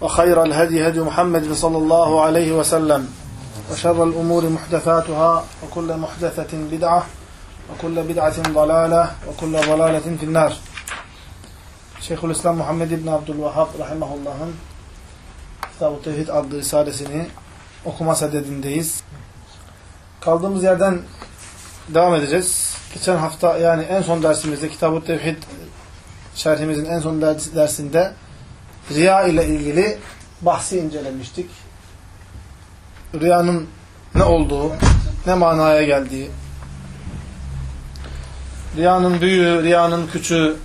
وخير الهدي هدي محمد صلى الله عليه وسلم وشر الأمور محدثاتها وكل محدثة بدعة وكل بدعة ضلالة وكل ضلالة في النار Şeyhülislam Muhammed İbni Abdülvahhab Rahimahullah'ın Kitab-ı Tevhid adlı risalesini okuma sadedindeyiz. Kaldığımız yerden devam edeceğiz. Geçen hafta yani en son dersimizde Kitab-ı Tevhid şerhimizin en son dersinde riya ile ilgili bahsi incelemiştik. Riyanın ne olduğu, ne manaya geldiği, riyanın büyüğü, riyanın küçüğü,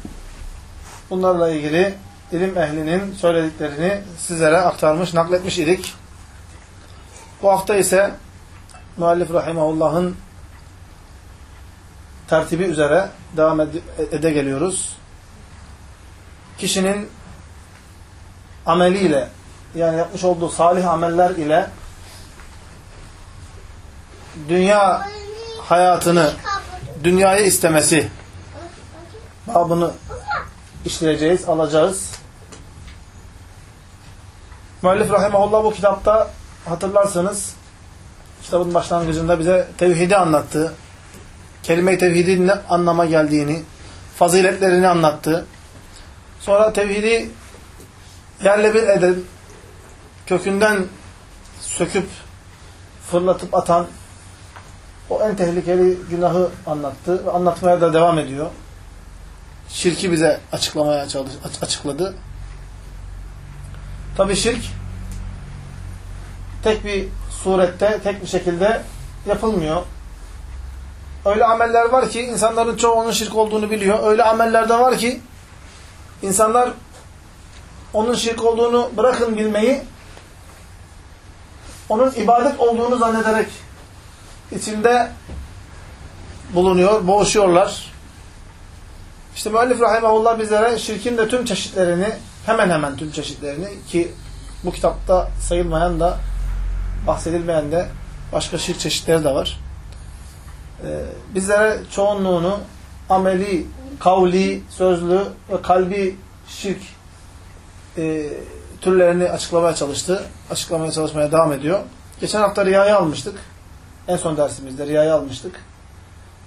bunlarla ilgili ilim ehlinin söylediklerini sizlere aktarmış, nakletmiş idik. Bu hafta ise müellif rahimahullah'ın tertibi üzere devam ede, geliyoruz. Kişinin ameliyle yani yapmış olduğu salih ameller ile dünya hayatını, dünyayı istemesi babını işleyeceğiz, alacağız. Müellif Rahimahullah bu kitapta hatırlarsanız kitabın başlangıcında bize tevhidi anlattı. Kelime-i tevhidin ne anlama geldiğini, faziletlerini anlattı. Sonra tevhidi yerle bir eden, kökünden söküp fırlatıp atan o en tehlikeli günahı anlattı anlatmaya da devam ediyor. Şirki bize açıklamaya çalış, açıkladı. Tabi şirk tek bir surette, tek bir şekilde yapılmıyor. Öyle ameller var ki insanların çoğu onun şirk olduğunu biliyor. Öyle ameller de var ki insanlar onun şirk olduğunu bırakın bilmeyi onun ibadet olduğunu zannederek içinde bulunuyor, boğuşuyorlar. İşte müellif rahimahullah bizlere şirkin de tüm çeşitlerini, hemen hemen tüm çeşitlerini ki bu kitapta sayılmayan da bahsedilmeyen de başka şirk çeşitleri de var. Ee, bizlere çoğunluğunu ameli, kavli, sözlü ve kalbi şirk e, türlerini açıklamaya çalıştı. Açıklamaya çalışmaya devam ediyor. Geçen hafta riyayı almıştık. En son dersimizde riyayı almıştık.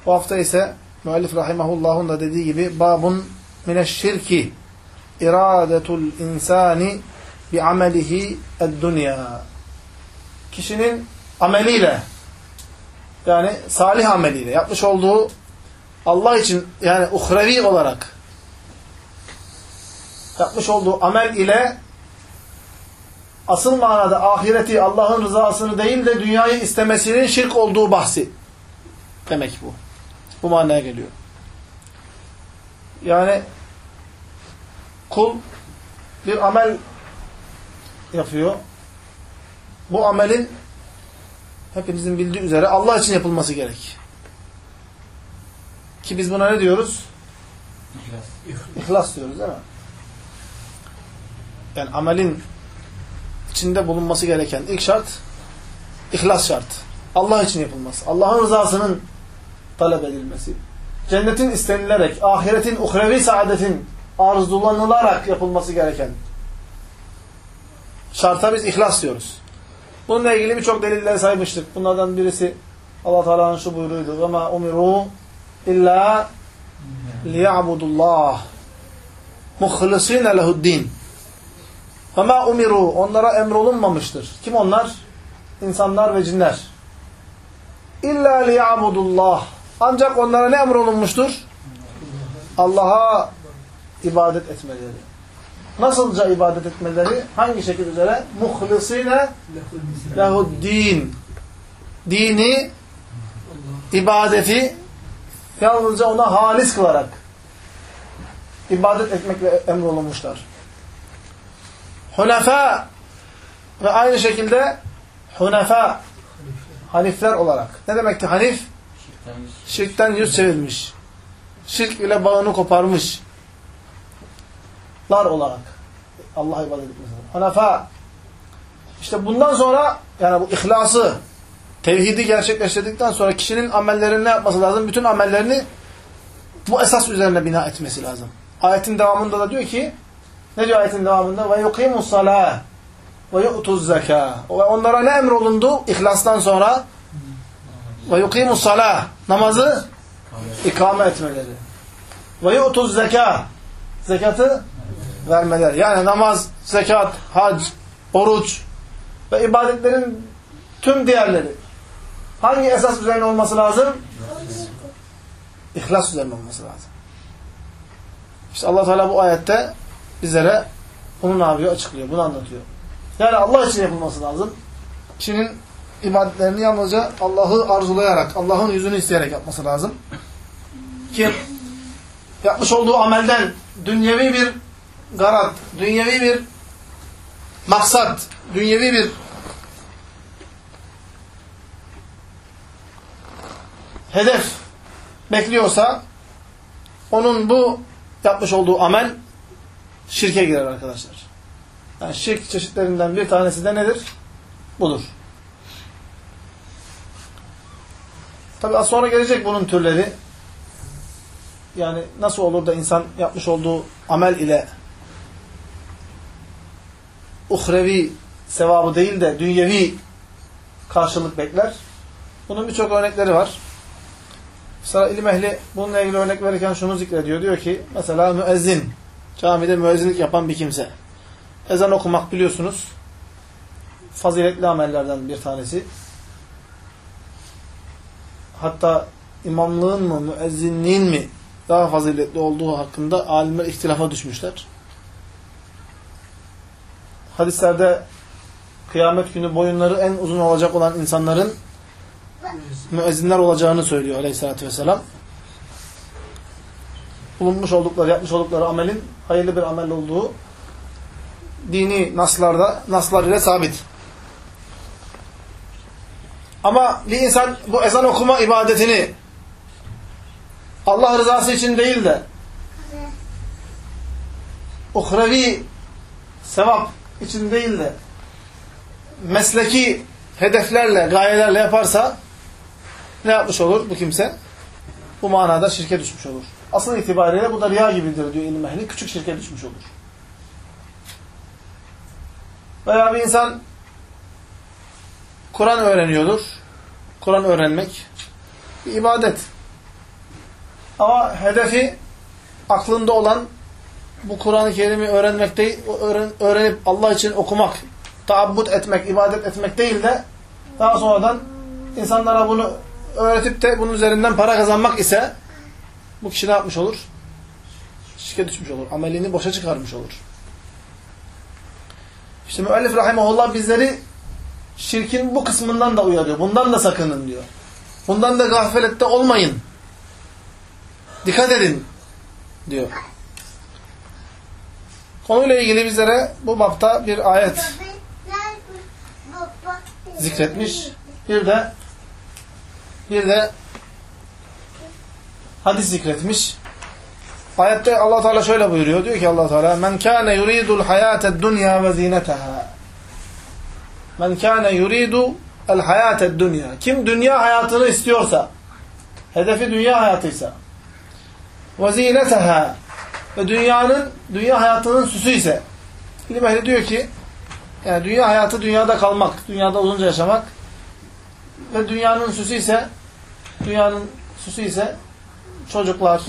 Bu hafta ise müellif rahimahullah'ın da dediği gibi babun mineşşirki iradetul insani bi amelihi ed-dünya. Kişinin ameliyle yani salih ameliyle yapmış olduğu Allah için yani uhrevi olarak yapmış olduğu amel ile asıl manada ahireti Allah'ın rızasını değil de dünyayı istemesinin şirk olduğu bahsi. Demek bu. Bu manaya geliyor. Yani kul bir amel yapıyor. Bu amelin hepinizin bildiği üzere Allah için yapılması gerek. Ki biz buna ne diyoruz? İhlas. İhlas diyoruz değil mi? Yani amelin içinde bulunması gereken ilk şart ihlas şart. Allah için yapılması. Allah'ın rızasının talep edilmesi. Cennetin istenilerek, ahiretin, uhrevi saadetin arzulanılarak yapılması gereken şarta biz ihlas diyoruz. Bununla ilgili birçok deliller saymıştık. Bunlardan birisi Allah Teala'nın şu buyruğuydu. Ve ma umiru illa liya'budullah muhlisine lehuddin. Ma umiru onlara emrolunmamıştır. Kim onlar? insanlar ve cinler. İlla liya'budullah. Ancak onlara ne emrolunmuştur? Allah'a ibadet etmeleri. Nasılca ibadet etmeleri? Hangi şekil üzere? Muhlisine lehuddin. Dini, ibadeti yalnızca ona halis kılarak ibadet etmekle emrolunmuşlar. Hunefa ve aynı şekilde hunefa hanifler olarak. Ne demekti hanif? Şirkten yüz çevirmiş. Şirk ile bağını koparmış. Lar olarak. Allah'a ibadet etmesi. Hunefa. İşte bundan sonra yani bu ihlası, tevhidi gerçekleştirdikten sonra kişinin amellerini ne yapması lazım? Bütün amellerini bu esas üzerine bina etmesi lazım. Ayetin devamında da diyor ki ne diyor ayetin devamında? Ve yuqimus salah ve yu'tuz zeka. Onlara ne emrolundu ihlastan sonra? Ve yuqimus salah. Namazı ikame etmeleri. Ve yu'tuz zeka. Zekatı vermeleri. Yani namaz, zekat, hac, oruç ve ibadetlerin tüm diğerleri. Hangi esas üzerine olması lazım? İhlas üzerine olması lazım. İşte allah Teala bu ayette bizlere bunu ne yapıyor? Açıklıyor. Bunu anlatıyor. Yani Allah için yapılması lazım. Kişinin ibadetlerini yalnızca Allah'ı arzulayarak, Allah'ın yüzünü isteyerek yapması lazım. Ki yapmış olduğu amelden dünyevi bir garat, dünyevi bir maksat, dünyevi bir hedef bekliyorsa onun bu yapmış olduğu amel şirke girer arkadaşlar. Yani şirk çeşitlerinden bir tanesi de nedir? Budur. Tabi az sonra gelecek bunun türleri. Yani nasıl olur da insan yapmış olduğu amel ile uhrevi sevabı değil de dünyevi karşılık bekler. Bunun birçok örnekleri var. Mesela ilim ehli bununla ilgili örnek verirken şunu zikrediyor. Diyor ki mesela müezzin, camide müezzinlik yapan bir kimse. Ezan okumak biliyorsunuz faziletli amellerden bir tanesi. Hatta imamlığın mı, müezzinliğin mi daha faziletli olduğu hakkında alimler ihtilafa düşmüşler. Hadislerde kıyamet günü boyunları en uzun olacak olan insanların müezzinler olacağını söylüyor aleyhissalatü vesselam. Bulunmuş oldukları, yapmış oldukları amelin hayırlı bir amel olduğu dini naslarda, naslar ile sabit. Ama bir insan bu ezan okuma ibadetini Allah rızası için değil de uhrevi sevap için değil de mesleki hedeflerle, gayelerle yaparsa ne yapmış olur bu kimse? Bu manada şirke düşmüş olur. Asıl itibariyle bu da riya gibidir diyor ilim ehli. Küçük şirke düşmüş olur. Veya bir insan Kur'an öğreniyordur. Kur'an öğrenmek bir ibadet. Ama hedefi aklında olan bu Kur'an-ı Kerim'i öğrenmek değil, öğren, öğrenip Allah için okumak, taabbut etmek, ibadet etmek değil de daha sonradan insanlara bunu öğretip de bunun üzerinden para kazanmak ise bu kişi ne yapmış olur? Şirke düşmüş olur. Amelini boşa çıkarmış olur. İşte müellif rahimahullah bizleri şirkin bu kısmından da uyarıyor. Bundan da sakının diyor. Bundan da gaflette olmayın. Dikkat edin diyor. Konuyla ilgili bizlere bu bapta bir ayet zikretmiş. Bir de bir de hadis zikretmiş. Ayette Allah Teala şöyle buyuruyor. Diyor ki Allah Teala: "Men kana yuridul hayatad dunya ve zinetaha." Men kana yuridu el hayatad dunya. Kim dünya hayatını istiyorsa, hedefi dünya hayatıysa, ve zinetaha ve dünyanın dünya hayatının süsü ise ilim ehli diyor ki yani dünya hayatı dünyada kalmak, dünyada uzunca yaşamak ve dünyanın süsü ise dünyanın süsü ise çocuklar,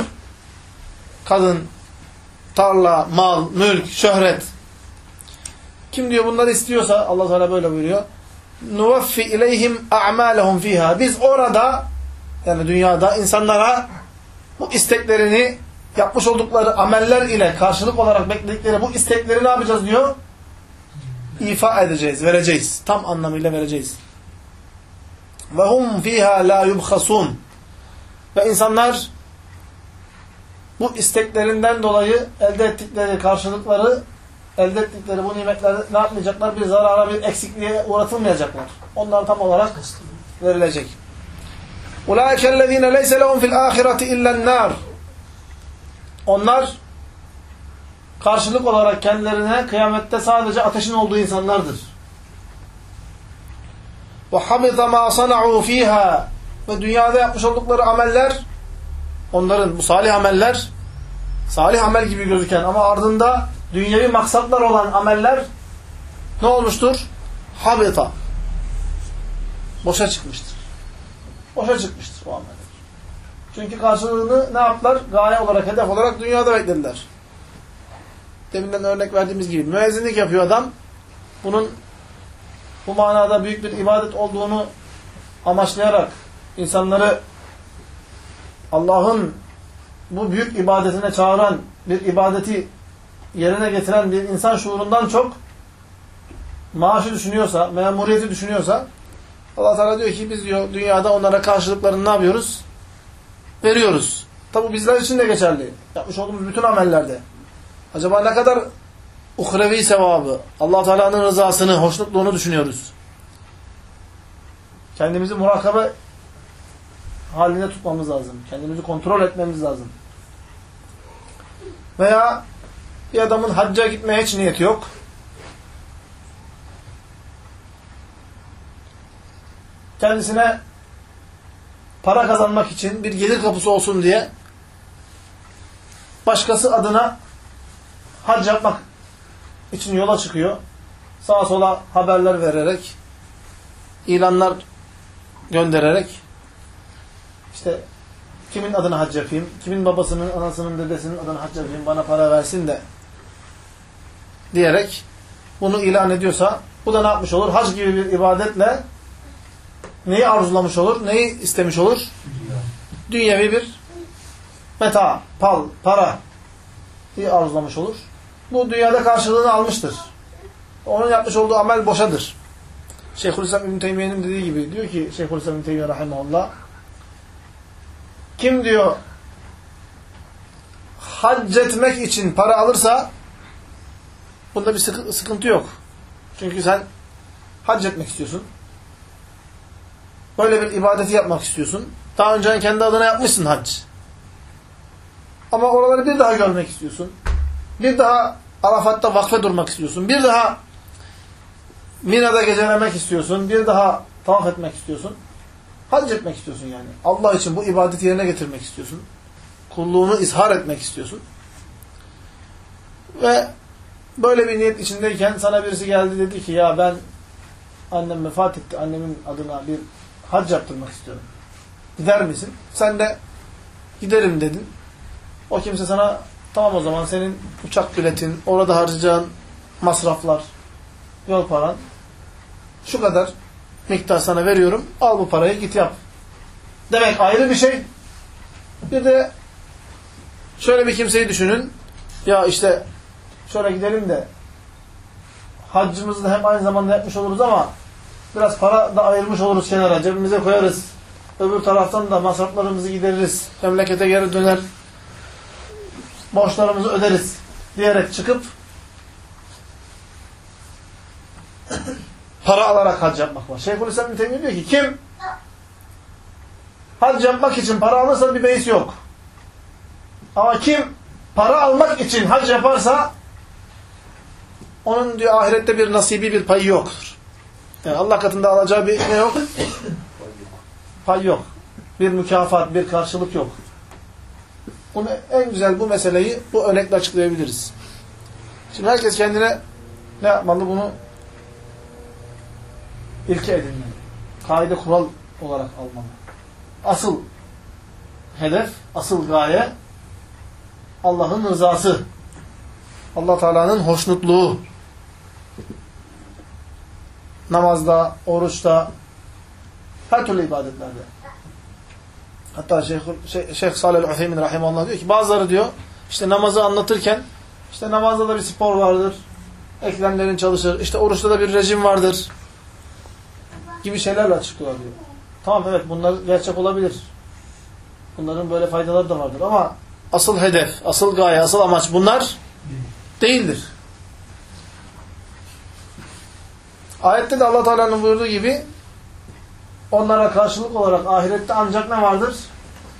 kadın, tarla, mal, mülk, şöhret. Kim diyor bunları istiyorsa Allah Teala böyle buyuruyor. nuvaffi ileyhim a'malehum fiha. Biz orada yani dünyada insanlara bu isteklerini yapmış oldukları ameller ile karşılık olarak bekledikleri bu istekleri ne yapacağız diyor? İfa edeceğiz, vereceğiz. Tam anlamıyla vereceğiz. Ve hum fiha la yubhasun. Ve insanlar bu isteklerinden dolayı elde ettikleri karşılıkları, elde ettikleri bu nimetleri ne yapmayacaklar? Bir zarara, bir eksikliğe uğratılmayacaklar. Onlar tam olarak verilecek. اُولَٰئِكَ الَّذ۪ينَ لَيْسَ لَهُمْ فِي الْآخِرَةِ اِلَّا النَّارِ Onlar karşılık olarak kendilerine kıyamette sadece ateşin olduğu insanlardır. وَحَبِطَ مَا صَنَعُوا ف۪يهَا Ve dünyada yapmış oldukları ameller, onların bu salih ameller, salih amel gibi gözüken ama ardında dünyevi maksatlar olan ameller ne olmuştur? Habita. Boşa çıkmıştır. Boşa çıkmıştır o ameller. Çünkü karşılığını ne yaptılar? Gaye olarak, hedef olarak dünyada beklediler. Deminden örnek verdiğimiz gibi. Müezzinlik yapıyor adam. Bunun bu manada büyük bir ibadet olduğunu amaçlayarak insanları Allah'ın bu büyük ibadetine çağıran bir ibadeti yerine getiren bir insan şuurundan çok maaşı düşünüyorsa, memuriyeti düşünüyorsa Allah Teala diyor ki biz diyor dünyada onlara karşılıklarını ne yapıyoruz? Veriyoruz. Tabi bizler için de geçerli. Yapmış olduğumuz bütün amellerde. Acaba ne kadar uhrevi sevabı, allah Teala'nın rızasını, hoşnutluğunu düşünüyoruz. Kendimizi murakabe haline tutmamız lazım. Kendimizi kontrol etmemiz lazım. Veya bir adamın hacca gitmeye hiç niyeti yok. Kendisine para kazanmak için bir gelir kapısı olsun diye başkası adına hac yapmak için yola çıkıyor. Sağa sola haberler vererek, ilanlar göndererek işte kimin adına hac yapayım, kimin babasının, anasının, dedesinin adına hac yapayım, bana para versin de diyerek bunu ilan ediyorsa bu da ne yapmış olur? Hac gibi bir ibadetle neyi arzulamış olur? Neyi istemiş olur? Dünyevi bir meta, pal, para diye arzulamış olur. Bu dünyada karşılığını almıştır. Onun yapmış olduğu amel boşadır. Şeyhülislam İbn Teymiye'nin dediği gibi diyor ki Şeyhülislam İbn Teymiye rahimahullah kim diyor hac etmek için para alırsa bunda bir sıkıntı yok. Çünkü sen hac etmek istiyorsun. Böyle bir ibadeti yapmak istiyorsun. Daha önce kendi adına yapmışsın hac. Ama oraları bir daha görmek istiyorsun. Bir daha Arafat'ta vakfe durmak istiyorsun. Bir daha Mina'da gecelemek istiyorsun. Bir daha tavaf etmek istiyorsun. Hac etmek istiyorsun yani. Allah için bu ibadeti yerine getirmek istiyorsun. Kulluğunu izhar etmek istiyorsun. Ve böyle bir niyet içindeyken sana birisi geldi dedi ki ya ben annem vefat etti. Annemin adına bir hac yaptırmak istiyorum. Gider misin? Sen de giderim dedin. O kimse sana tamam o zaman senin uçak biletin, orada harcayacağın masraflar, yol paran şu kadar miktar sana veriyorum. Al bu parayı git yap. Demek ayrı bir şey. Bir de şöyle bir kimseyi düşünün. Ya işte şöyle gidelim de haccımızı da hem aynı zamanda yapmış oluruz ama biraz para da ayırmış oluruz kenara. Cebimize koyarız. Öbür taraftan da masraflarımızı gideririz. Memlekete geri döner. Borçlarımızı öderiz. Diyerek çıkıp para alarak hac yapmak var. Şeyhülislam İbn Teymiye diyor ki kim hac yapmak için para alırsa bir beis yok. Ama kim para almak için hac yaparsa onun diyor ahirette bir nasibi bir payı yoktur. Yani Allah katında alacağı bir ne yok? Pay yok. Bir mükafat, bir karşılık yok. Bunu en güzel bu meseleyi bu örnekle açıklayabiliriz. Şimdi herkes kendine ne yapmalı? Bunu ilke edinmeli. Kaide kural olarak almalı. Asıl hedef, asıl gaye Allah'ın rızası. Allah Teala'nın hoşnutluğu. namazda, oruçta, her türlü ibadetlerde. Hatta Şeyh, Şeyh, Şeyh Salih Al-Uthaymin Rahimahullah diyor ki bazıları diyor işte namazı anlatırken işte namazda da bir spor vardır. Eklemlerin çalışır. İşte oruçta da bir rejim vardır. Gibi şeylerle açıklıyor diyor. Tamam evet bunlar gerçek olabilir. Bunların böyle faydaları da vardır ama asıl hedef, asıl gaye, asıl amaç bunlar değildir. Ayette de Allah Teala'nın buyurduğu gibi onlara karşılık olarak ahirette ancak ne vardır?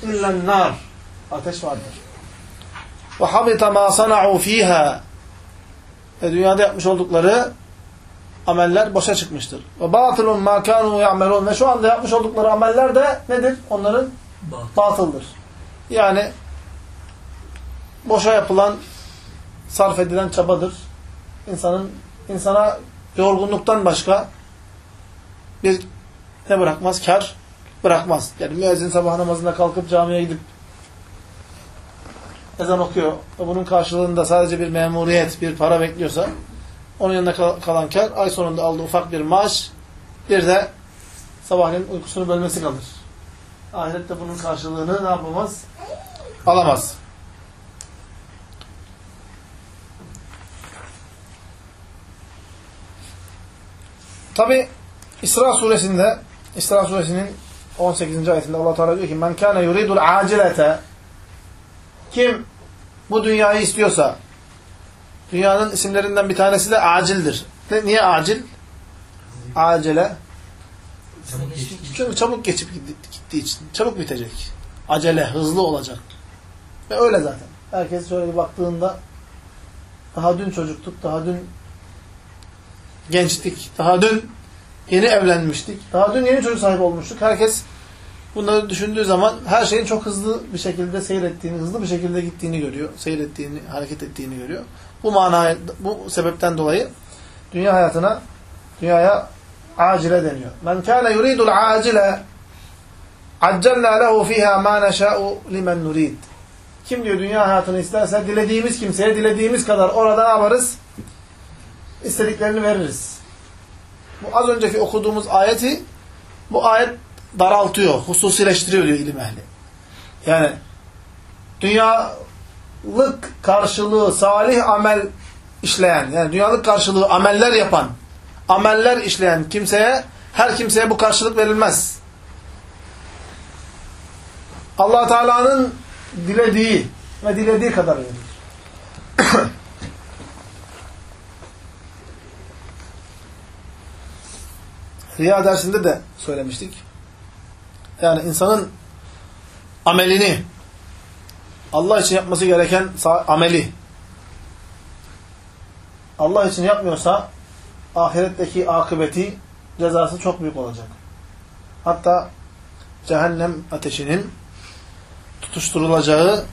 İllen nar. Ateş vardır. Ve habita ma sana'u fiha. Dünyada yapmış oldukları ameller boşa çıkmıştır. Ve batılun ma kanu ya'melun. Ve şu anda yapmış oldukları ameller de nedir? Onların batıldır. Yani boşa yapılan, sarf edilen çabadır. İnsanın insana yorgunluktan başka bir ne bırakmaz? Kar bırakmaz. Yani müezzin sabah namazında kalkıp camiye gidip ezan okuyor. Bunun karşılığında sadece bir memuriyet, bir para bekliyorsa onun yanında kalan kar ay sonunda aldığı ufak bir maaş bir de sabahleyin uykusunu bölmesi kalır. Ahirette bunun karşılığını ne yapamaz? Alamaz. Tabi İsra suresinde İsra suresinin 18. ayetinde Allah Teala diyor ki men kana yuridul acilete kim bu dünyayı istiyorsa dünyanın isimlerinden bir tanesi de acildir. Niye acil? Acele çünkü çabuk geçip gittiği için. Çabuk bitecek. Acele, hızlı olacak. Ve öyle zaten. Herkes şöyle baktığında daha dün çocuktuk, daha dün gençtik, daha dün yeni evlenmiştik, daha dün yeni çocuk sahibi olmuştuk. Herkes bunları düşündüğü zaman her şeyin çok hızlı bir şekilde seyrettiğini, hızlı bir şekilde gittiğini görüyor. Seyrettiğini, hareket ettiğini görüyor. Bu manaya, bu sebepten dolayı dünya hayatına, dünyaya acile deniyor. Men kana yuridul acile accelna lehu fiha ma neşâ'u limen nurid. Kim diyor dünya hayatını isterse dilediğimiz kimseye dilediğimiz kadar orada ne yaparız? İstediklerini veririz. Bu az önceki okuduğumuz ayeti bu ayet daraltıyor, hususileştiriyor diyor ilim ehli. Yani dünyalık karşılığı salih amel işleyen, yani dünyalık karşılığı ameller yapan, ameller işleyen kimseye, her kimseye bu karşılık verilmez. allah Teala'nın dilediği ve dilediği kadar verilir. Riya dersinde de söylemiştik. Yani insanın amelini, Allah için yapması gereken ameli, Allah için yapmıyorsa ahiretteki akıbeti, cezası çok büyük olacak. Hatta cehennem ateşinin tutuşturulacağı,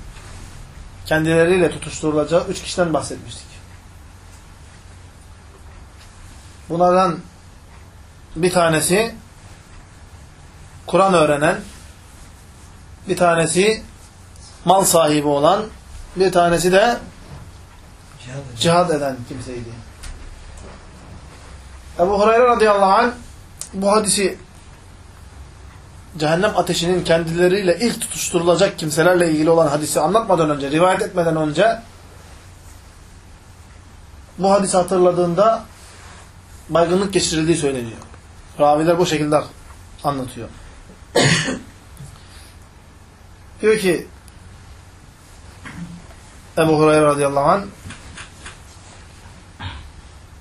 kendileriyle tutuşturulacağı üç kişiden bahsetmiştik. Bunlardan bir tanesi Kur'an öğrenen, bir tanesi mal sahibi olan, bir tanesi de cihad eden kimseydi. Ebu Hureyre radıyallahu anh bu hadisi cehennem ateşinin kendileriyle ilk tutuşturulacak kimselerle ilgili olan hadisi anlatmadan önce, rivayet etmeden önce bu hadisi hatırladığında baygınlık geçirildiği söyleniyor. Raviler bu şekilde anlatıyor. diyor ki Ebu Hureyre radıyallahu anh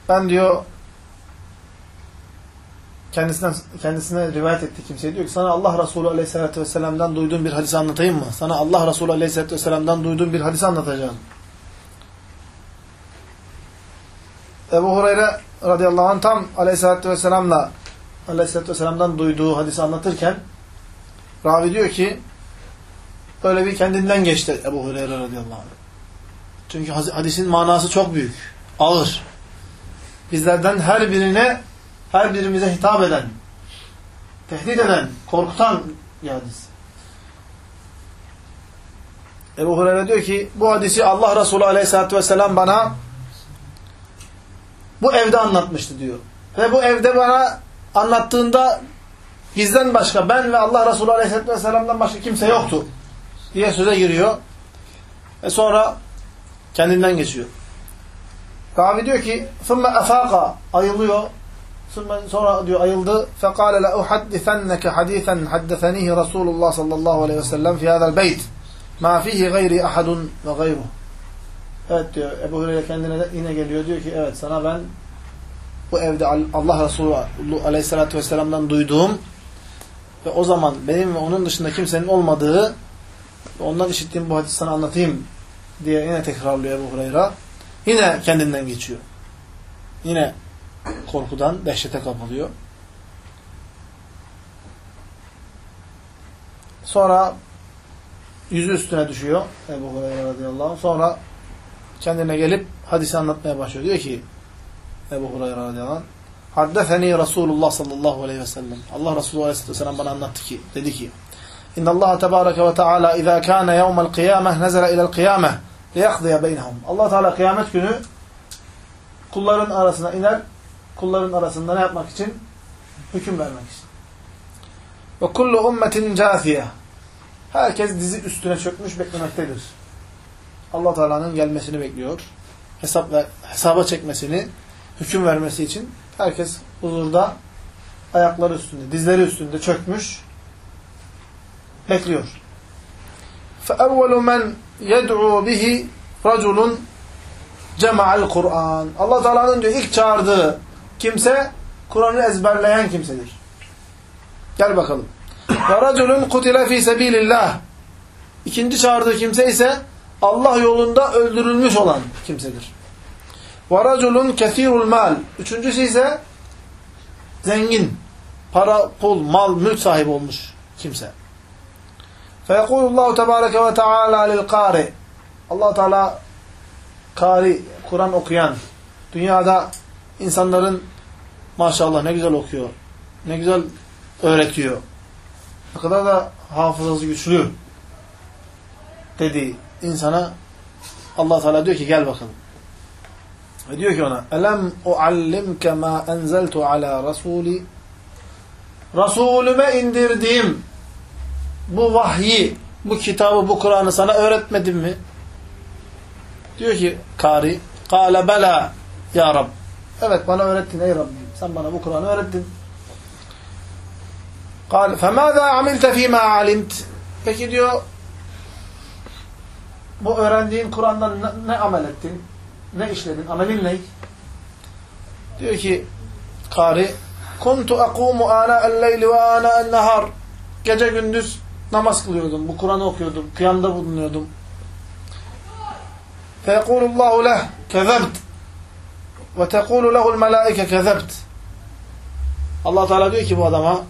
ben diyor kendisinden kendisine rivayet etti kimseye diyor ki sana Allah Resulü Aleyhisselatü Vesselam'dan duyduğum bir hadisi anlatayım mı? Sana Allah Resulü Aleyhisselatü Vesselam'dan duyduğum bir hadisi anlatacağım. Ebu Hureyre radıyallahu anh tam Aleyhisselatü Vesselam'la Aleyhisselatü Vesselam'dan duyduğu hadisi anlatırken ravi diyor ki böyle bir kendinden geçti Ebu Hureyre radıyallahu anh. Çünkü hadisin manası çok büyük, ağır. Bizlerden her birine her birimize hitap eden, tehdit eden, korkutan hadis. Ebu Hureyre diyor ki bu hadisi Allah Resulü Aleyhisselatü Vesselam bana bu evde anlatmıştı diyor. Ve bu evde bana anlattığında bizden başka ben ve Allah Resulü Aleyhisselatü Vesselam'dan başka kimse yoktu diye söze giriyor. Ve sonra kendinden geçiyor. Ravi diyor ki ثُمَّ أَفَاقَ ayılıyor. Sonra diyor ayıldı. فَقَالَ لَأُحَدِّثَنَّكَ حَد۪يثًا حَدَّثَن۪يهِ رَسُولُ اللّٰهِ sallallahu aleyhi ve sellem فِي هَذَا الْبَيْتِ مَا ف۪يهِ غَيْرِ أَحَدٌ وَغَيْرُهُ Evet diyor Ebu Hureyre kendine de yine geliyor diyor ki evet sana ben bu evde Allah Resulü aleyhissalatü vesselam'dan duyduğum ve o zaman benim ve onun dışında kimsenin olmadığı ve ondan işittiğim bu hadisi sana anlatayım diye yine tekrarlıyor Ebu Hureyre. Yine kendinden geçiyor. Yine korkudan dehşete kapılıyor. Sonra yüzü üstüne düşüyor Ebu Hureyre radıyallahu anh. Sonra kendine gelip hadisi anlatmaya başlıyor. Diyor ki Ebu Hureyre radıyallahu anh Haddefeni Resulullah sallallahu aleyhi ve sellem. Allah Resulü aleyhisselatü vesselam bana anlattı ki, dedi ki İnna Allah tebareke ve teala izâ kâne yevmel kıyâmeh nezele ilel kıyâmeh liyakdiye beynehum. Allah Teala kıyamet günü kulların arasına iner, kulların arasında ne yapmak için? Hüküm vermek için. Ve kullu ummetin câfiye. Herkes dizi üstüne çökmüş beklemektedir. Allah Teala'nın gelmesini bekliyor. Hesap ve hesaba çekmesini, hüküm vermesi için herkes huzurda ayakları üstünde, dizleri üstünde çökmüş bekliyor. فَاَوَّلُ مَنْ yed'u bihi raculun cema'al Kur'an. Allah Teala'nın diyor ilk çağırdığı kimse Kur'an'ı ezberleyen kimsedir. Gel bakalım. Ve raculun kutile fi sebilillah. İkinci çağırdığı kimse ise Allah yolunda öldürülmüş olan kimsedir. Ve raculun kesirul mal. Üçüncüsü ise zengin, para, pul, mal, mülk sahibi olmuş kimse. Feyekulu Allahu tebareke ve teala lil kari. Allah Teala kari, Kur'an okuyan, dünyada insanların maşallah ne güzel okuyor, ne güzel öğretiyor. Ne kadar da hafızası güçlü dedi insana Allah Teala diyor ki gel bakalım. Ve diyor ki ona: "Elem uallimke ma enzeltu ala rasuli?" Rasulüme indirdiğim bu vahyi, bu kitabı, bu Kur'an'ı sana öğretmedim mi? Diyor ki kari, kâle bela ya Rab. Evet bana öğrettin ey Rabbim. Sen bana bu Kur'an'ı öğrettin. Kâle femâzâ amilte fîmâ alimt. Peki diyor bu öğrendiğin Kur'an'dan ne, ne amel ettin? Ne işledin? Amelin ne? Diyor ki kari kuntu akumu ana el-leyli ve ana el-nahar. Gece gündüz namaz kılıyordum, bu Kur'an'ı okuyordum, kıyamda bulunuyordum. فَيَقُولُ اللّٰهُ لَهُ كَذَبْتِ وَتَقُولُ لَهُ الْمَلَائِكَ كَذَبْتِ Allah Teala diyor ki bu adama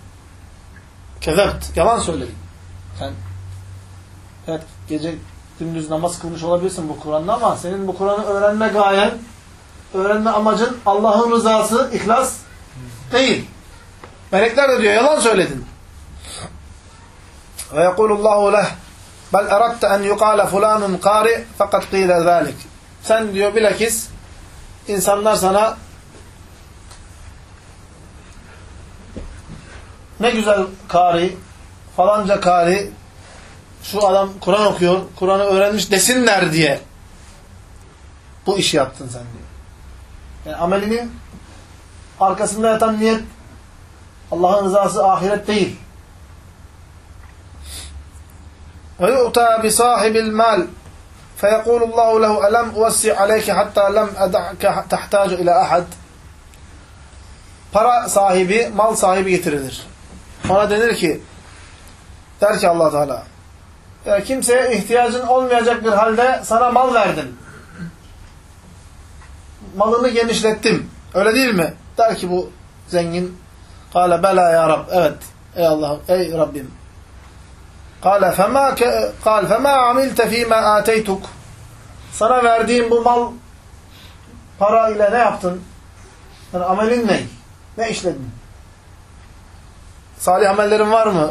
kezebt, yalan söyledin. Sen evet gece gündüz namaz kılmış olabilirsin bu Kur'an'da ama senin bu Kur'an'ı öğrenme gayen, öğrenme amacın Allah'ın rızası, ihlas değil. Melekler de diyor yalan söyledin. Ve yekulullahu leh bel eratte en yukale fulanun kari fakat qile zalik. Sen diyor bilakis insanlar sana ne güzel kari, falanca kari, şu adam Kur'an okuyor, Kur'an'ı öğrenmiş desinler diye bu işi yaptın sen diyor. Yani amelinin arkasında yatan niyet Allah'ın rızası ahiret değil. ويؤتى بصاحب المال فيقول الله له ألم أوسع عليك حتى لم أدعك تحتاج إلى أحد Para sahibi, mal sahibi getirilir. Ona denir ki, der ki allah Teala, ya kimseye ihtiyacın olmayacak bir halde sana mal verdim. Malını genişlettim. Öyle değil mi? Der ki bu zengin, Kale bela ya Rab. Evet. Ey Allah, ey Rabbim. Kale fema kal fema amilte fîmâ âteytuk. Sana verdiğim bu mal para ile ne yaptın? Yani amelin ne? Ne işledin? Salih amellerin var mı?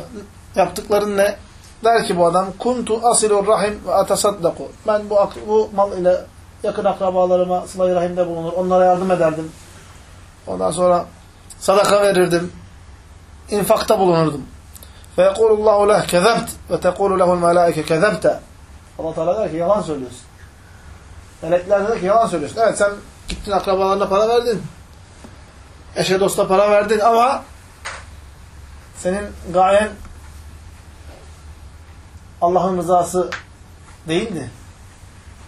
Yaptıkların ne? Der ki bu adam kuntu asilur rahim ve atasaddaku. Ben bu bu mal ile yakın akrabalarıma sıla-i rahimde bulunur. Onlara yardım ederdim. Ondan sonra sadaka verirdim, infakta bulunurdum. فَيَقُولُ اللّٰهُ لَهْ كَذَبْتِ وَتَقُولُ لَهُ الْمَلَائِكَ كَذَبْتَ Allah Teala der ki yalan söylüyorsun. Melekler der ki yalan söylüyorsun. Evet sen gittin akrabalarına para verdin. Eşe dosta para verdin ama senin gayen Allah'ın rızası değildi.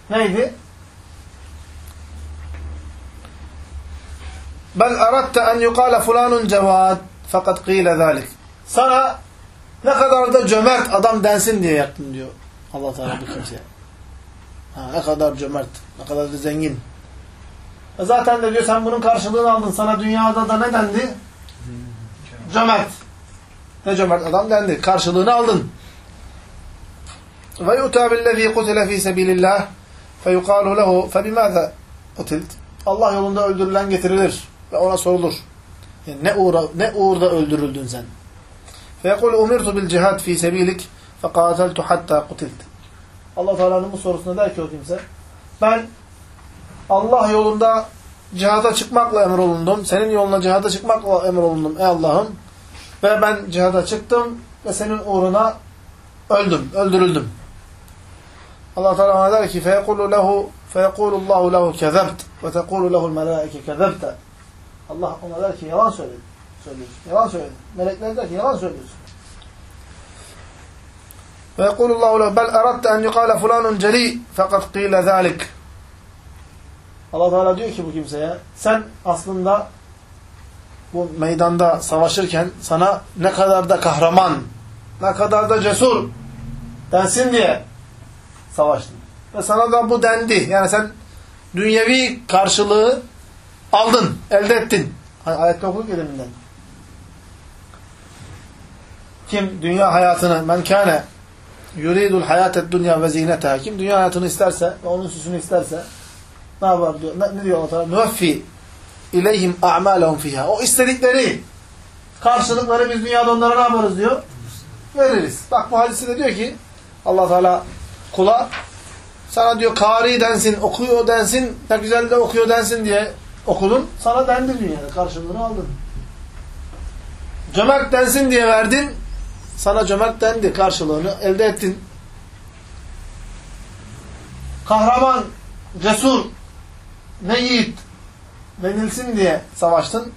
Neydi? Bel aratta en yukale fulanun cevad fakat kıyle zalik. Sana ne kadar da cömert adam densin diye yaptın diyor Allah Teala bu kimseye. Ha, ne kadar cömert, ne kadar da zengin. E zaten de diyor sen bunun karşılığını aldın. Sana dünyada da ne dendi? Cömert. Ne cömert adam dendi. Karşılığını aldın. Ve yu'ta billezî kutile fî sebîlillâh feyukâlu lehu febimâze kutilt. Allah yolunda öldürülen getirilir ve ona sorulur. Yani ne, uğra, ne uğurda öldürüldün sen? Umirtu bil cihad fî sebîlik fekâteltu hattâ kutilt. Allah Teala'nın bu sorusuna der ki o kimse ben Allah yolunda cihada çıkmakla emrolundum. Senin yoluna cihada çıkmakla emrolundum ey Allah'ım. Ve ben cihada çıktım ve senin uğruna öldüm, öldürüldüm. Allah Teala der ki feyekulu lehu feyekulu Allahu lehu kezebt ve tekulu lehu'l melaike kezebte. Allah ona der ki yalan söyledin. Söylüyorsun. Yalan söyledin. Melekler der ki yalan söylüyorsun. Ve yekulullahu lehu bel eratte en yukale fulanun celi fakat qile zalik. Allah Teala diyor ki bu kimseye sen aslında bu meydanda savaşırken sana ne kadar da kahraman, ne kadar da cesur densin diye savaştın. Ve sana da bu dendi. Yani sen dünyevi karşılığı aldın, elde ettin. Hani ayette okuduk ya deminden. Kim dünya hayatını men kâne yuridul hayatet dünya ve zineteha kim dünya hayatını isterse ve onun süsünü isterse ne yapar diyor? Ne, ne diyor Allah Teala? Nüveffi ileyhim a'malehum fiha. O istedikleri karşılıkları biz dünyada onlara ne yaparız diyor? Veririz. Bak bu hadisi de diyor ki Allah Teala kula sana diyor kari densin, okuyor densin, ne güzel de okuyor densin diye okudun. Sana dendi dünyada. Karşılığını aldın. Cömert densin diye verdin. Sana cömert dendi. Karşılığını elde ettin. Kahraman, cesur, ne yiğit denilsin diye savaştın.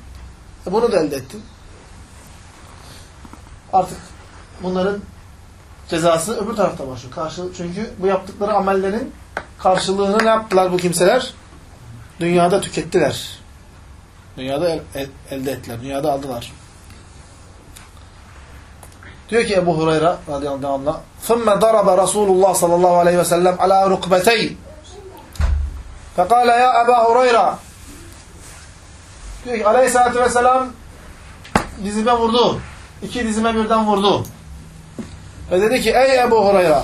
E bunu da elde ettin. Artık bunların cezası öbür tarafta başlıyor. Karşı, çünkü bu yaptıkları amellerin karşılığını ne yaptılar bu kimseler? Dünyada tükettiler. Dünyada el, el, elde ettiler. Dünyada aldılar. Diyor ki Ebu Hureyre radıyallahu anh ثُمَّ ضَرَبَ رَسُولُ اللّٰهِ sallallahu aleyhi ve sellem عَلَى رُكْبَتَيْ فَقَالَ يَا أَبَا هُرَيْرَ Diyor ki aleyhissalatü vesselam dizime vurdu. İki dizime birden vurdu. Ve dedi ki ey Ebu Hureyre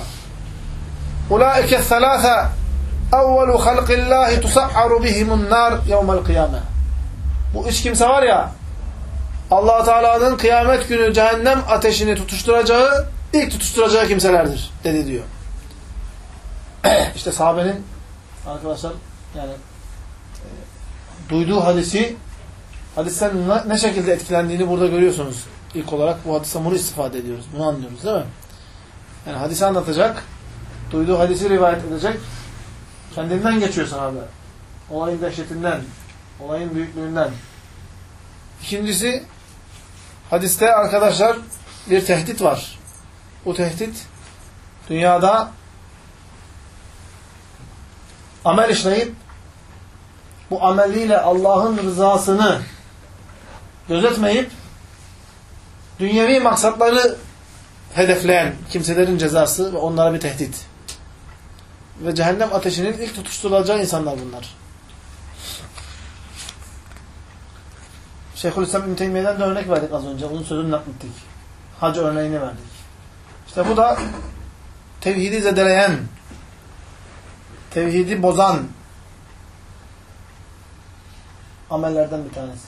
Ulaike thelâfe evvelu halqillâhi tusa'aru bihimun nar yevmel kıyame. Bu üç kimse var ya allah Teala'nın kıyamet günü cehennem ateşini tutuşturacağı ilk tutuşturacağı kimselerdir dedi diyor. işte sahabenin arkadaşlar yani e, duyduğu hadisi hadisten ne, ne şekilde etkilendiğini burada görüyorsunuz. İlk olarak bu hadisten bunu istifade ediyoruz. Bunu anlıyoruz değil mi? Yani hadisi anlatacak, duyduğu hadisi rivayet edecek, kendinden geçiyor sahabe. Olayın dehşetinden, olayın büyüklüğünden. İkincisi, hadiste arkadaşlar bir tehdit var. Bu tehdit, dünyada amel işleyip, bu ameliyle Allah'ın rızasını gözetmeyip, dünyevi maksatları hedefleyen kimselerin cezası ve onlara bir tehdit. Ve cehennem ateşinin ilk tutuşturulacağı insanlar bunlar. Şeyhülislam İbn Teymiye'den de örnek verdik az önce. Onun sözünü naklettik. Hac örneğini verdik. İşte bu da tevhidi zedeleyen, tevhidi bozan amellerden bir tanesi.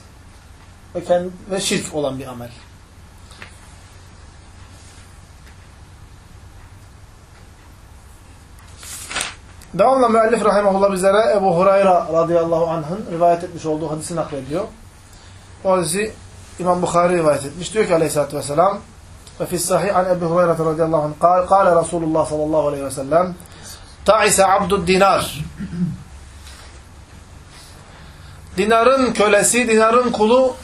Ve, kendi, ve şirk olan bir amel. Devamla müellif rahimahullah bizlere Ebu Hurayra radıyallahu anh'ın rivayet etmiş olduğu hadisi naklediyor. Hadisi İmam Bukhari rivayet etmiş. Diyor ki aleyhissalatü vesselam ve fi sahih an Ebu Hureyre radıyallahu anh kal, kale Resulullah sallallahu aleyhi ve sellem ta'ise abdud dinar dinarın kölesi, dinarın kulu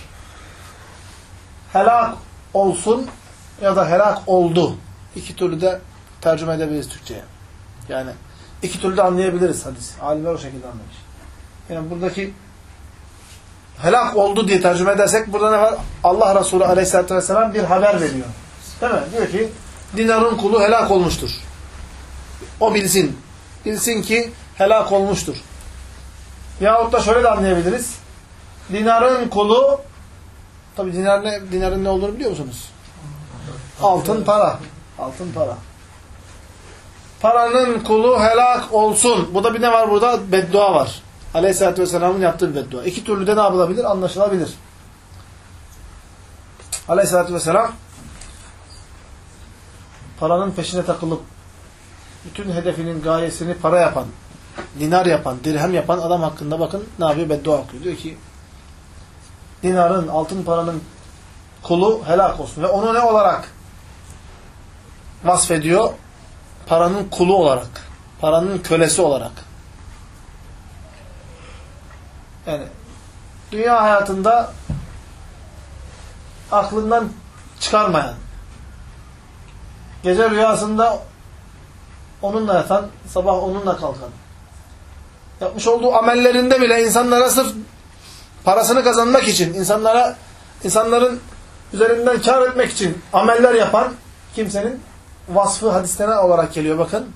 helak olsun ya da helak oldu. İki türlü de tercüme edebiliriz Türkçe'ye. Yani iki türlü de anlayabiliriz hadis. Alimler o şekilde anlamış. Yani buradaki helak oldu diye tercüme edersek burada ne var? Allah Resulü Aleyhisselatü vesselam bir haber veriyor. Değil mi? Diyor ki dinarın kulu helak olmuştur. O bilsin. Bilsin ki helak olmuştur. Yahut da şöyle de anlayabiliriz. Dinarın kulu tabi dinar ne, dinarın ne olduğunu biliyor musunuz? Altın para. Altın para. Paranın kulu helak olsun. Bu da bir ne var burada? Beddua var. Aleyhisselatü Vesselam'ın yaptığı bir beddua. İki türlü de ne yapılabilir? Anlaşılabilir. Aleyhisselatü Vesselam paranın peşine takılıp bütün hedefinin gayesini para yapan, dinar yapan, dirhem yapan adam hakkında bakın ne yapıyor? Beddua okuyor. Diyor ki dinarın, altın paranın kulu helak olsun. Ve onu ne olarak vasfediyor? Paranın kulu olarak. Paranın kölesi olarak. Yani dünya hayatında aklından çıkarmayan, gece rüyasında onunla yatan, sabah onunla kalkan, yapmış olduğu amellerinde bile insanlara sırf parasını kazanmak için, insanlara insanların üzerinden kar etmek için ameller yapan kimsenin vasfı hadislerine olarak geliyor bakın.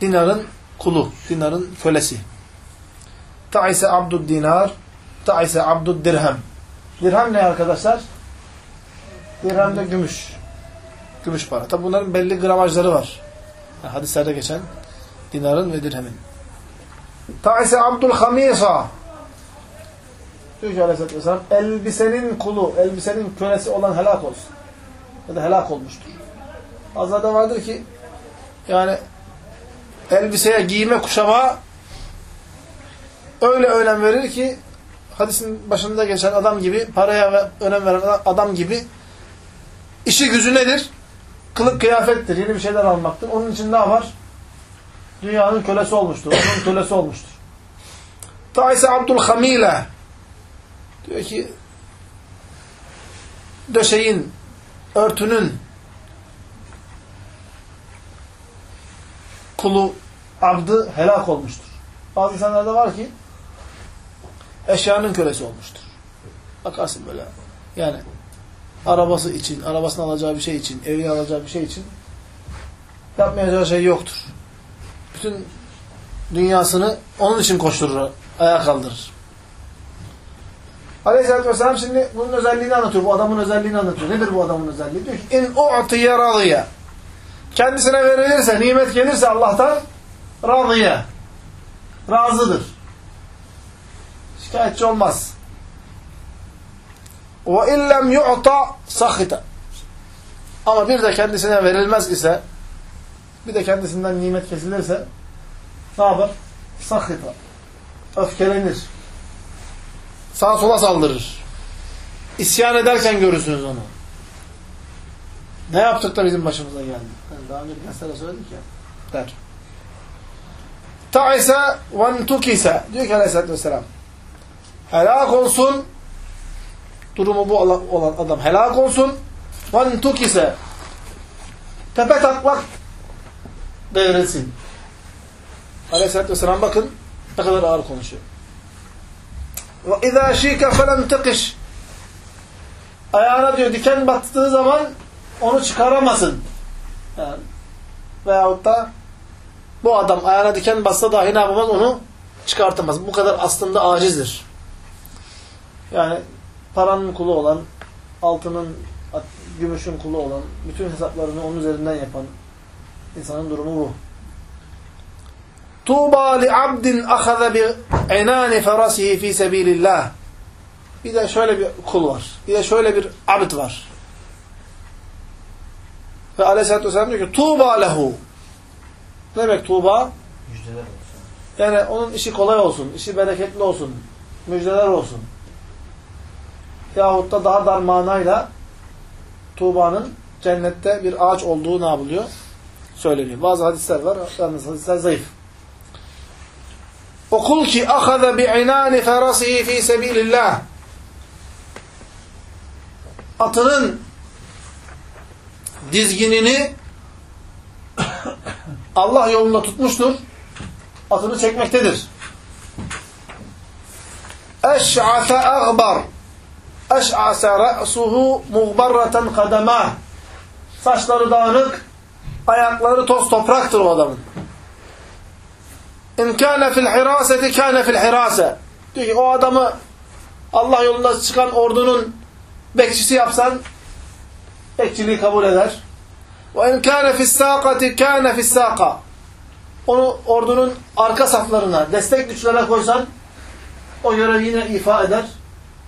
Dinarın kulu, dinarın kölesi. Ta'ise abdud dinar, ta'ise abdud dirhem. Dirhem ne arkadaşlar? Dirhem de gümüş. Gümüş para. Tabi bunların belli gramajları var. Yani hadislerde geçen dinarın ve dirhemin. Ta'ise abdul hamisa. Diyor ki aleyhissalatü elbisenin kulu, elbisenin kölesi olan helak olsun. Ya da helak olmuştur. Azada vardır ki, yani elbiseye, giyime, kuşama öyle önem verir ki, hadisin başında geçen adam gibi, paraya önem veren adam gibi, işi gücü nedir? Kılık kıyafettir, yeni bir şeyler almaktır. Onun için ne var? Dünyanın kölesi olmuştur, onun kölesi olmuştur. Ta'ise Abdul Hamile diyor ki döşeğin, örtünün kulu, abdı helak olmuştur. Bazı insanlarda var ki eşyanın kölesi olmuştur. Bakarsın böyle. Yani arabası için, arabasını alacağı bir şey için, evini alacağı bir şey için yapmayacağı şey yoktur. Bütün dünyasını onun için koşturur, ayağa kaldırır. Aleyhisselatü Vesselam şimdi bunun özelliğini anlatıyor. Bu adamın özelliğini anlatıyor. Nedir bu adamın özelliği? Diyor ki in u'tiye radiye. Kendisine verilirse, nimet gelirse Allah'tan radiye. Razıdır. Şikayetçi olmaz. Ve illem yu'ta sahita. Ama bir de kendisine verilmez ise bir de kendisinden nimet kesilirse ne yapar? Sahita. Öfkelenir. Sağa sola saldırır. İsyan ederken görürsünüz onu. Ne yaptık da bizim başımıza geldi? Yani daha önce bir söyledik ya. Der. Ta'ise ventukise. Diyor ki aleyhissalatü vesselam Helak olsun. Durumu bu olan adam helak olsun. Ventukise. Tepe taklak devrilsin. Aleyhissalatü vesselam bakın ne kadar ağır konuşuyor. وَاِذَا شِيكَ فَلَمْ تَقِشْ Ayağına diyor diken battığı zaman onu çıkaramasın. Yani, veyahut da bu adam ayağına diken bassa dahi ne yapamaz? Onu çıkartamaz. Bu kadar aslında acizdir. Yani paranın kulu olan, altının, gümüşün kulu olan, bütün hesaplarını onun üzerinden yapan insanın durumu bu. Tuğba li abdin ahaza bi inani ferasihi fi sebilillah. Bir de şöyle bir kul var. Bir de şöyle bir abd var. Ve aleyhissalatü vesselam diyor ki Tuğba lehu. Ne demek Tuğba? Müjdeler olsun. Yani onun işi kolay olsun, işi bereketli olsun, müjdeler olsun. Yahut da daha dar manayla Tuğba'nın cennette bir ağaç olduğu ne yapılıyor? Söyleniyor. Bazı hadisler var. Yalnız hadisler zayıf. Okul ki ahaza bi'inani ferasihi fi sebilillah. Atının dizginini Allah yolunda tutmuştur. Atını çekmektedir. Eş'ate agbar. Eş'ase ra'suhu muğbarraten kademah. Saçları dağınık, ayakları toz topraktır o adamın. İn kâne fil hirâseti kâne fil hirâse. Diyor ki o adamı Allah yolunda çıkan ordunun bekçisi yapsan bekçiliği kabul eder. Ve in kâne fissâkati kâne fissâka. Onu ordunun arka saflarına, destek güçlere koysan o görevi yine ifa eder.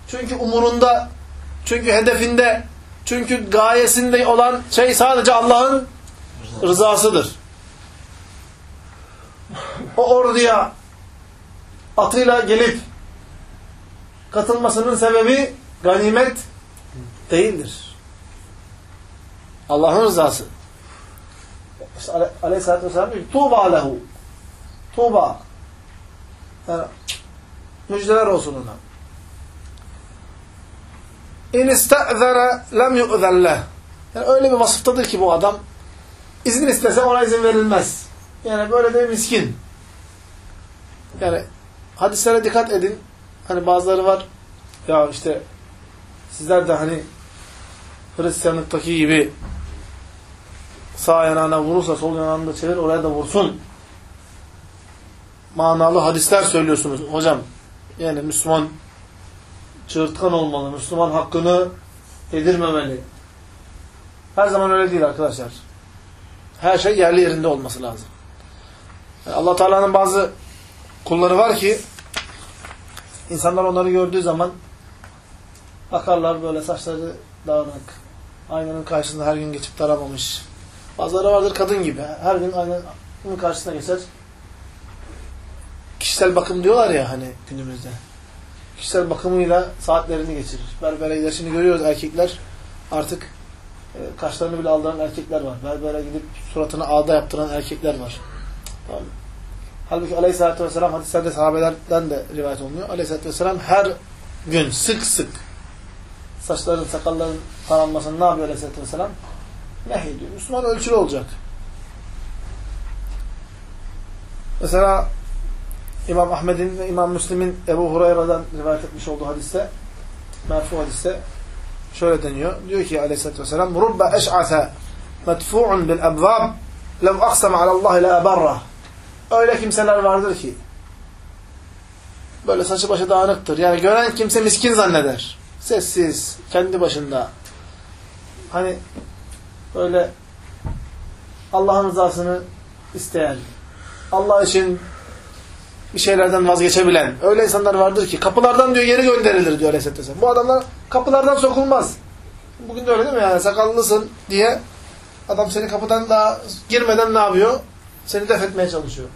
Çünkü umurunda, çünkü hedefinde, çünkü gayesinde olan şey sadece Allah'ın rızasıdır. O orduya atıyla gelip katılmasının sebebi ganimet değildir. Allah'ın rızası. İşte Ale Aleyhisselatü Vesselam diyor Tuğba lehu. Tuğba. Yani, müjdeler olsun ona. İn iste'zene lem yu'zelleh. Yani öyle bir vasıftadır ki bu adam izin istese ona izin verilmez. Yani böyle de miskin. Yani hadislere dikkat edin. Hani bazıları var ya işte sizler de hani Hristiyanlıktaki gibi sağ yanağına vurursa sol yanağını da çevir oraya da vursun. Manalı hadisler söylüyorsunuz hocam. Yani Müslüman çığırtkan olmalı. Müslüman hakkını yedirmemeli. Her zaman öyle değil arkadaşlar. Her şey yerli yerinde olması lazım. Allah Teala'nın bazı kulları var ki insanlar onları gördüğü zaman bakarlar böyle saçları dağınık. Aynanın karşısında her gün geçip taramamış. Bazıları vardır kadın gibi. Her gün aynanın karşısına geçer. Kişisel bakım diyorlar ya hani günümüzde. Kişisel bakımıyla saatlerini geçirir. Berbere gider. Görüyoruz erkekler artık e, kaşlarını bile aldıran erkekler var. Berbere gidip suratını ağda yaptıran erkekler var. Tamam. Halbuki Aleyhisselatü Vesselam hadislerde sahabelerden de rivayet olunuyor. Aleyhisselatü Vesselam her gün sık sık saçların, sakalların taranmasını ne yapıyor Aleyhisselatü Vesselam? Nehyediyor. Müslüman ölçülü olacak. Mesela İmam Ahmed'in ve İmam Müslim'in Ebu Hurayra'dan rivayet etmiş olduğu hadiste, merfu hadiste şöyle deniyor. Diyor ki aleyhissalatü vesselam, Rubbe eş'ase medfu'un bil ebzab lev aksam alallahi la ebarra. Öyle kimseler vardır ki, böyle saçı başı dağınıktır. Yani gören kimse miskin zanneder. Sessiz, kendi başında. Hani böyle Allah'ın rızasını isteyen, Allah için bir şeylerden vazgeçebilen öyle insanlar vardır ki kapılardan diyor yeri gönderilir diyor Aleyhisselatü Vesselam. Bu adamlar kapılardan sokulmaz. Bugün de öyle değil mi yani sakallısın diye adam seni kapıdan daha girmeden ne yapıyor? Seni def etmeye çalışıyor.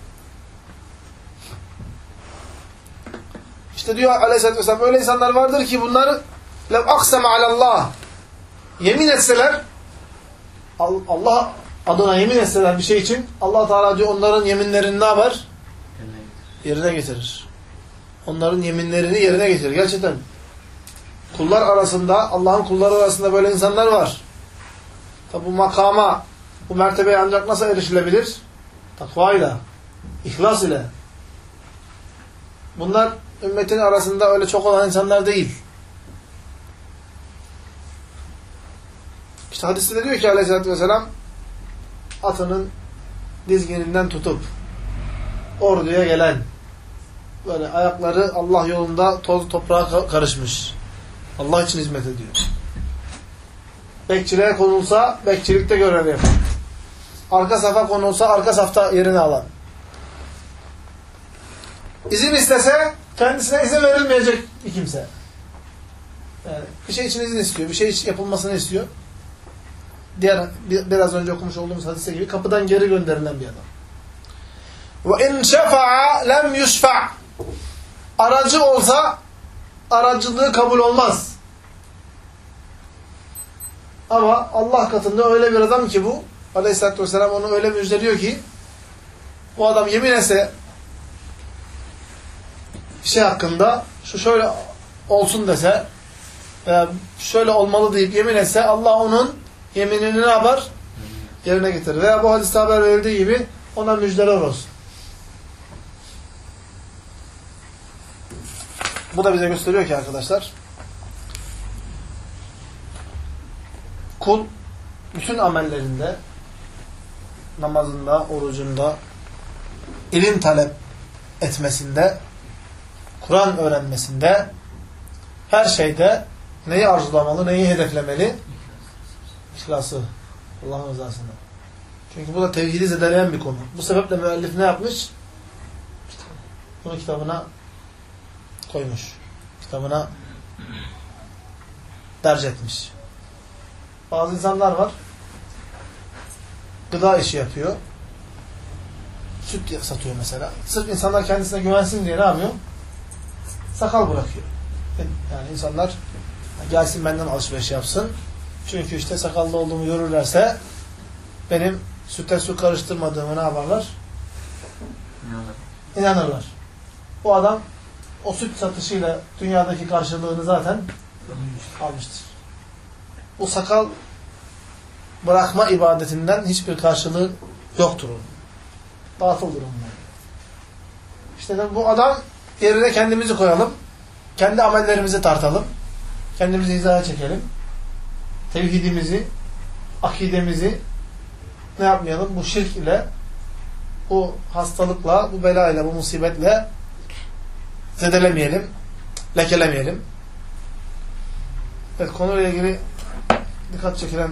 İşte diyor Aleyhisselatü Vesselam öyle insanlar vardır ki bunlar lev akseme alallah yemin etseler Allah adına yemin etseler bir şey için Allah Teala diyor onların yeminlerini ne yapar? Yerine getirir. Onların yeminlerini yerine getirir. Gerçekten kullar arasında, Allah'ın kulları arasında böyle insanlar var. Tabi bu makama, bu mertebeye ancak nasıl erişilebilir? Takvayla, ihlas ile. Bunlar ümmetin arasında öyle çok olan insanlar değil. İşte hadiste de diyor ki aleyhissalatü vesselam atının dizgininden tutup orduya gelen böyle ayakları Allah yolunda toz toprağa karışmış. Allah için hizmet ediyor. Bekçiliğe konulsa bekçilikte görev yapan. Arka safa konulsa arka safta yerini alan. İzin istese kendisine izin verilmeyecek bir kimse. Yani bir şey için izin istiyor. Bir şey yapılmasını istiyor. Diğer biraz önce okumuş olduğumuz hadise gibi kapıdan geri gönderilen bir adam. Ve in şefa'a lem yusfa' aracı olsa aracılığı kabul olmaz. Ama Allah katında öyle bir adam ki bu, aleyhissalatü vesselam onu öyle müjdeliyor ki, bu adam yemin etse şey hakkında, şu şöyle olsun dese, veya şöyle olmalı deyip yemin etse, Allah onun yeminini ne yapar? Yerine getirir. Veya bu hadiste haber verildiği gibi ona müjdeler olsun. Bu da bize gösteriyor ki arkadaşlar, kul bütün amellerinde, namazında, orucunda, ilim talep etmesinde, Kur'an öğrenmesinde, her şeyde neyi arzulamalı, neyi hedeflemeli? İhlası. Allah'ın rızasını. Çünkü bu da tevhidi zedeleyen bir konu. Bu sebeple müellif ne yapmış? Bunu kitabına koymuş. Kitabına derc etmiş. Bazı insanlar var. Gıda işi yapıyor. Süt satıyor mesela. Sırf insanlar kendisine güvensin diye ne yapıyor? Sakal bırakıyor. Yani insanlar gelsin benden alışveriş yapsın. Çünkü işte sakallı olduğumu görürlerse benim sütte su karıştırmadığımı ne yaparlar? İnanırlar. Bu adam o süt satışıyla dünyadaki karşılığını zaten almıştır. Bu sakal bırakma ibadetinden hiçbir karşılığı yoktur onun. Batıldır. İşte bu adam yerine kendimizi koyalım. Kendi amellerimizi tartalım. Kendimizi hizaya çekelim. Tevhidimizi, akidemizi ne yapmayalım? Bu şirk ile, bu hastalıkla, bu belayla, bu musibetle zedelemeyelim, lekelemeyelim. Evet, konuyla ilgili dikkat çekilen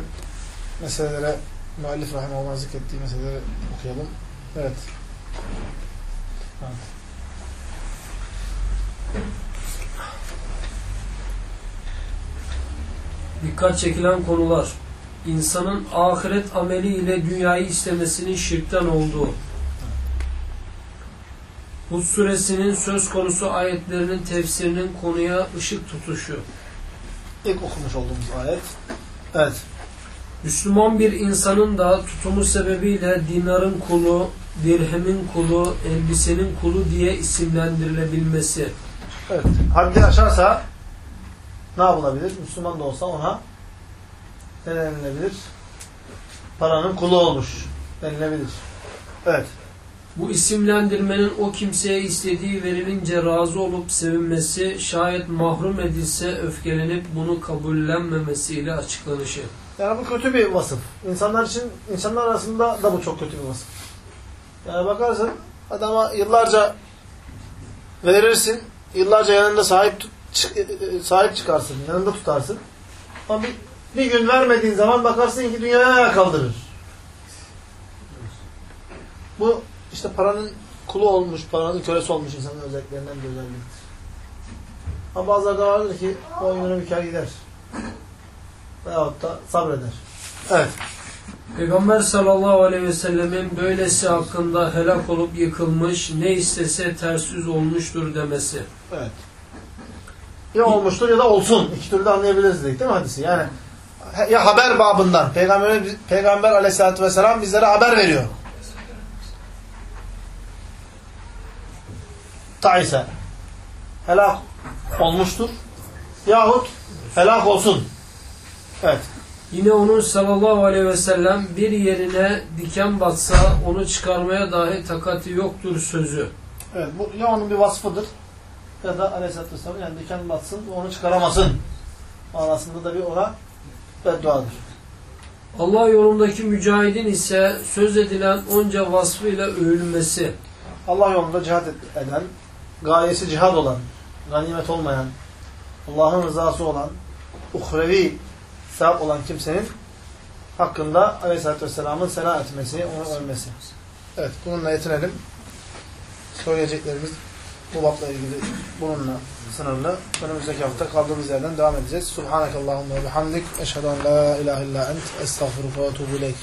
meselelere müellif rahimahullah zikrettiği meseleleri okuyalım. Evet. evet. Dikkat çekilen konular. İnsanın ahiret ameli ile dünyayı istemesinin şirkten olduğu. Hud suresinin söz konusu ayetlerinin tefsirinin konuya ışık tutuşu. İlk okumuş olduğumuz ayet. Evet. Müslüman bir insanın da tutumu sebebiyle dinarın kulu, dirhemin kulu, elbisenin kulu diye isimlendirilebilmesi. Evet. Haddi aşarsa ne yapılabilir? Müslüman da olsa ona ne denilebilir? Paranın kulu olmuş denilebilir. Evet. Bu isimlendirmenin o kimseye istediği verilince razı olup sevinmesi, şayet mahrum edilse öfkelenip bunu kabullenmemesiyle açıklanışı. Yani bu kötü bir vasıf. İnsanlar için, insanlar arasında da bu çok kötü bir vasıf. Yani bakarsın adama yıllarca verirsin, yıllarca yanında sahip sahip çıkarsın, yanında tutarsın. Ama bir, bir gün vermediğin zaman bakarsın ki dünyaya kaldırır. Bu işte paranın kulu olmuş, paranın kölesi olmuş insanın özelliklerinden bir özelliktir. Ama bazıları da vardır ki o oyununu büker gider. Veyahut da sabreder. Evet. Peygamber sallallahu aleyhi ve sellemin böylesi hakkında helak olup yıkılmış, ne istese ters yüz olmuştur demesi. Evet. Ya olmuştur ya da olsun. İki türlü de anlayabiliriz dedik değil mi hadisi? Yani ya haber babından. Peygamber, Peygamber aleyhissalatü vesselam bizlere haber veriyor. Ta'ise. Helak olmuştur. Yahut helak olsun. Evet. Yine onun sallallahu aleyhi ve sellem bir yerine diken batsa onu çıkarmaya dahi takati yoktur sözü. Evet. Bu ya onun bir vasfıdır ya da aleyhissalatü vesselam yani diken batsın onu çıkaramasın manasında da bir ona bedduadır. Allah yolundaki mücahidin ise söz edilen onca vasfıyla övülmesi. Allah yolunda cihat eden, gayesi cihad olan, ganimet olmayan, Allah'ın rızası olan, uhrevi sevap olan kimsenin hakkında Aleyhisselatü Vesselam'ın sena etmesi, onu ölmesi. Evet, bununla yetinelim. Söyleyeceklerimiz bu babla ilgili bununla sınırlı. Önümüzdeki hafta kaldığımız yerden devam edeceğiz. Subhanakallahumma ve bihamdik. Eşhedü en la ilahe illa ent. Estağfurullah ve.